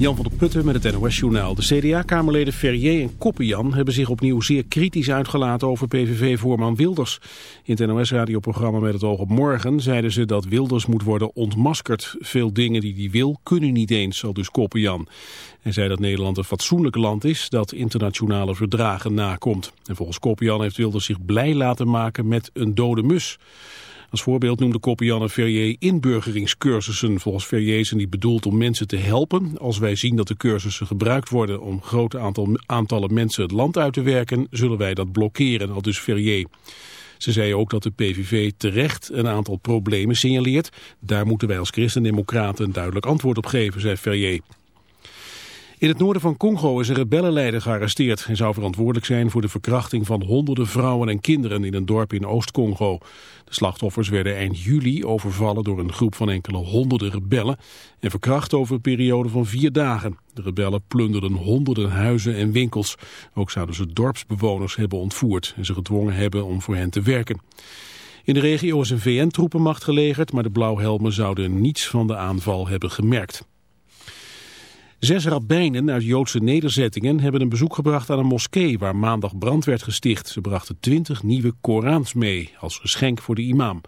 Jan van der Putten met het NOS-journaal. De CDA-kamerleden Ferrier en Koppenjan hebben zich opnieuw zeer kritisch uitgelaten over PVV-voorman Wilders. In het NOS-radioprogramma Met het oog op morgen zeiden ze dat Wilders moet worden ontmaskerd. Veel dingen die hij wil kunnen niet eens, al dus Koppenjan. Hij zei dat Nederland een fatsoenlijk land is dat internationale verdragen nakomt. En volgens Koppenjan heeft Wilders zich blij laten maken met een dode mus. Als voorbeeld noemde Koppianne Ferrier inburgeringscursussen. Volgens Ferrier zijn die bedoeld om mensen te helpen. Als wij zien dat de cursussen gebruikt worden om grote aantal, aantallen mensen het land uit te werken, zullen wij dat blokkeren, al dus Ferrier. Ze zei ook dat de PVV terecht een aantal problemen signaleert. Daar moeten wij als christendemocraten een duidelijk antwoord op geven, zei Ferrier. In het noorden van Congo is een rebellenleider gearresteerd. Hij zou verantwoordelijk zijn voor de verkrachting van honderden vrouwen en kinderen in een dorp in Oost-Congo. De slachtoffers werden eind juli overvallen door een groep van enkele honderden rebellen en verkracht over een periode van vier dagen. De rebellen plunderden honderden huizen en winkels. Ook zouden ze dorpsbewoners hebben ontvoerd en ze gedwongen hebben om voor hen te werken. In de regio is een VN-troepenmacht gelegerd, maar de blauwhelmen zouden niets van de aanval hebben gemerkt. Zes rabbijnen uit Joodse nederzettingen hebben een bezoek gebracht aan een moskee waar maandag brand werd gesticht. Ze brachten twintig nieuwe Korans mee als geschenk voor de imam.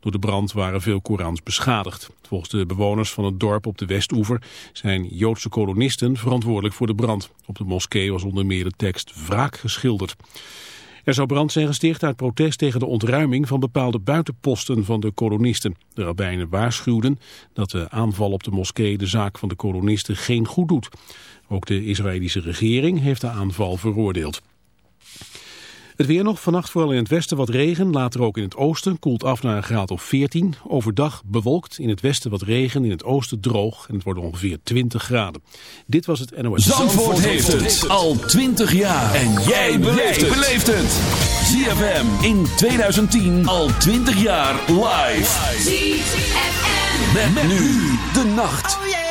Door de brand waren veel Korans beschadigd. Volgens de bewoners van het dorp op de Westoever zijn Joodse kolonisten verantwoordelijk voor de brand. Op de moskee was onder meer de tekst wraak geschilderd. Er zou brand zijn gesticht uit protest tegen de ontruiming van bepaalde buitenposten van de kolonisten. De rabbijnen waarschuwden dat de aanval op de moskee de zaak van de kolonisten geen goed doet. Ook de Israëlische regering heeft de aanval veroordeeld. Het weer nog, vannacht vooral in het westen wat regen, later ook in het oosten, koelt af naar een graad of 14. Overdag bewolkt, in het westen wat regen, in het oosten droog en het wordt ongeveer 20 graden. Dit was het NOS. Zandvoort, heeft het al 20 jaar. En jij beleeft het. ZFM in 2010 al 20 jaar live. ZFM. Met, nu de nacht. Oh yeah.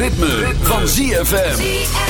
Ritme, van. ZFM.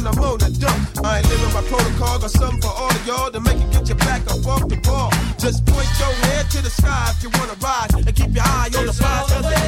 when I'm on the dump. I ain't living my protocol, got something for all of y'all to make it get your back up off the ball. Just point your head to the sky if you wanna rise, and keep your eye on the prize.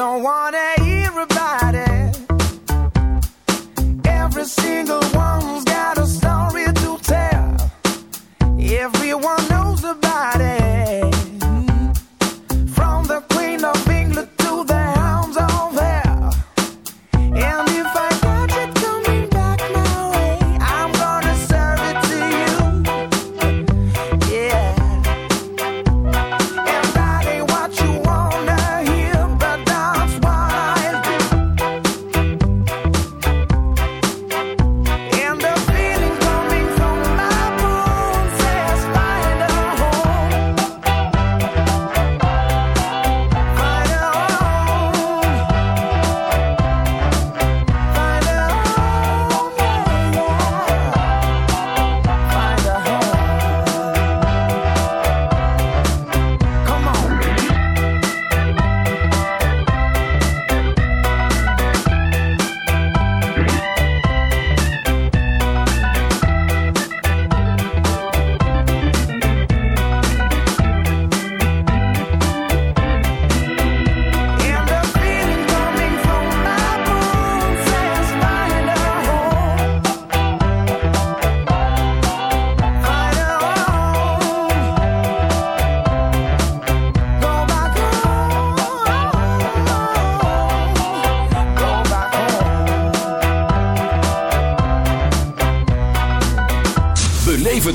Don't want it.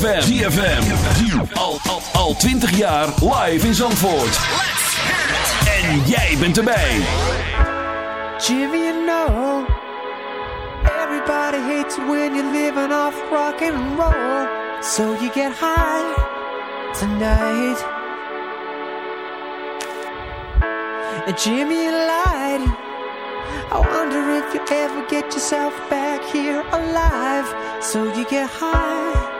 ZFM. ZFM. Al, al, al 20 jaar live in Zandvoort. Let's hear it. En jij bent erbij. Jimmy, you know. Everybody hates when you're living off rock and roll. So you get high tonight. And you lied. I wonder if you ever get yourself back here alive. So you get high.